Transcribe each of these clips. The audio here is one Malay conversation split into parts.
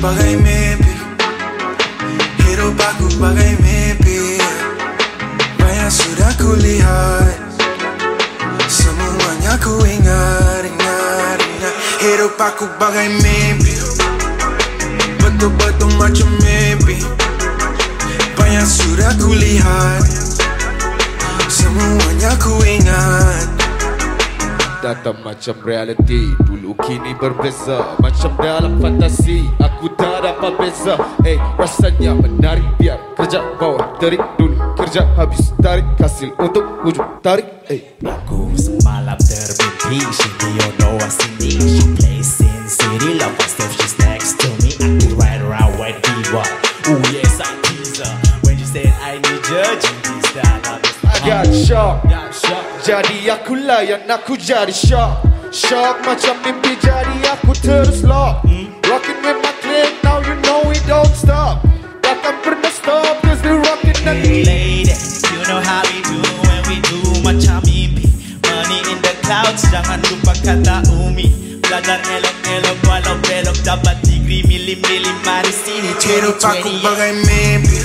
bagai mimpi Hidup aku bagai mepi. Banyak sudah kulihat Semuanya ku ingat, ingat, ingat. Hidup aku bagai mimpi Betul-betul macam mimpi Banyak sudah kulihat Semuanya ku ingat. Datang macam reality. Dulu kini berbeza Macam dalam fantasi. Aku tak dapat beza. Hey rasanya menarik. Biar kerja bawah terik. Dulu kerja habis tarik Hasil untuk hujung tarik. Hey Aku semalam termimpi She know what's in me She plays in city Love my stuff she's next to me. Aku ride around white diva. Oh yes I tease her. When she said I need you She that I got shock got shot Jadi aku layan Aku jadi shock Shock macam mimpi Jadi aku terus lock. Rockin' with my clique Now you know we don't stop. Takkan pernah stop Cause we rockin' and Hey lady, you know how we do when we do macam mimpi. Money in the clouds, jangan lupa kata umi. Belajar elok-elok walau belok. Dapat degree mili-mili mari sini Hidup aku bagai mimpi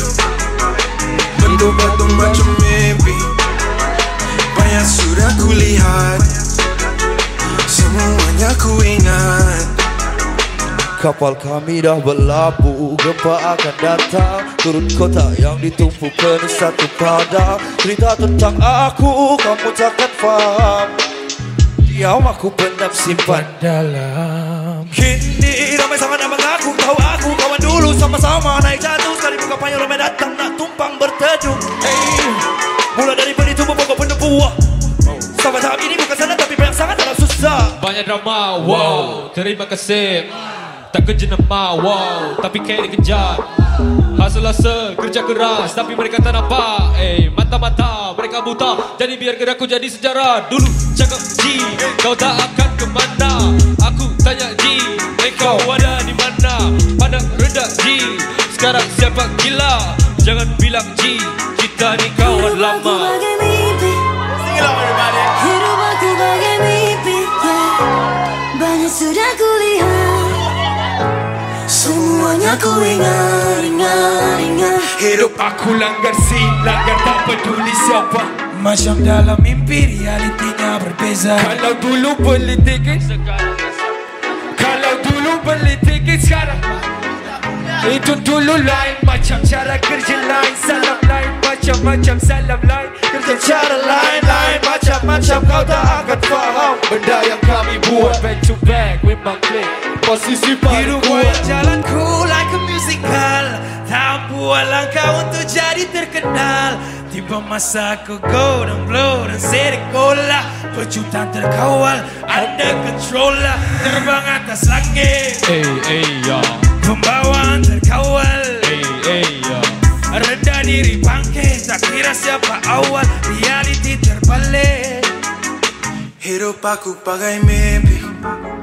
Kapal kami dah berlabuh. Gempa akan datang. Turun kota yang ditumpu satu padang Cerita tentang aku Kamu takkan faham. Diam aku pendam simpan dalam. Kini ramai sangat nak mengaku Tahu aku kawan dulu sama-sama naik jatuh. Sekali buka payung ramai datang nak tumpang berteduh. Hey, Mula dari benih tumbuh pokok penuh buah. Sampai tahap ini bukan sana tapi banyak sangat dalam susah. Banyak drama, wow. Terima kasih Tak kerja nama, wow Tapi kayak dikejar Hustle-hustle, kerja keras Tapi mereka tak nampak. Eh, mata-mata Mereka buta. Jadi biar geraku jadi sejarah. Dulu cakap G Kau tak akan kemana Aku tanya G Eh, kau ada di mana? Pandang rendah G Sekarang siapa gila? Jangan bilang G Kita ni kawan lama Semuanya ku ingat, ingat, ingat Hidup Aku langgar langgar tak peduli siapa macam dalam mimpi Realitinya berbeza Kalau dulu beli tiket Kalau dulu beli tiket sekarang Itu dulu lain Macam cara kerja lain Salam lain Macam-macam salam lain Kerja cara lain-lain Macam-macam kau tak akan faham Benda yang kami buat Back to back with my Posisi buat jalanku like a musical. Tak buat langkah untuk jadi terkenal. Tiba masa aku go dan blow dan serikola Pejutan terkawal, under control lah. Terbang atas langit, Eh, eh, ya pembawaan terkawal. Eh, eh, ya Rendah diri bangkit, tak kira siapa awal. Reality terbalik. Hidup aku bagai mimpi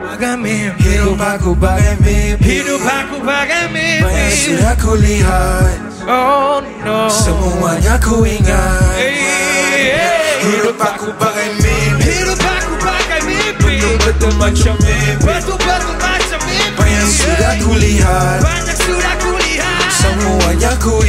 Bagai mimpi Hidup aku bagai mimpi Hidup aku bagai mimpi Banyak sudah ku lihat Oh no. Semuanya ku ingat Hidup aku bagai mimpi Hidup aku bagai mimpi Betul-betul macam mimpi Betul-betul macam mimpi Banyak sudah ku lihat Banyak sudah ku lihat Semuanya ku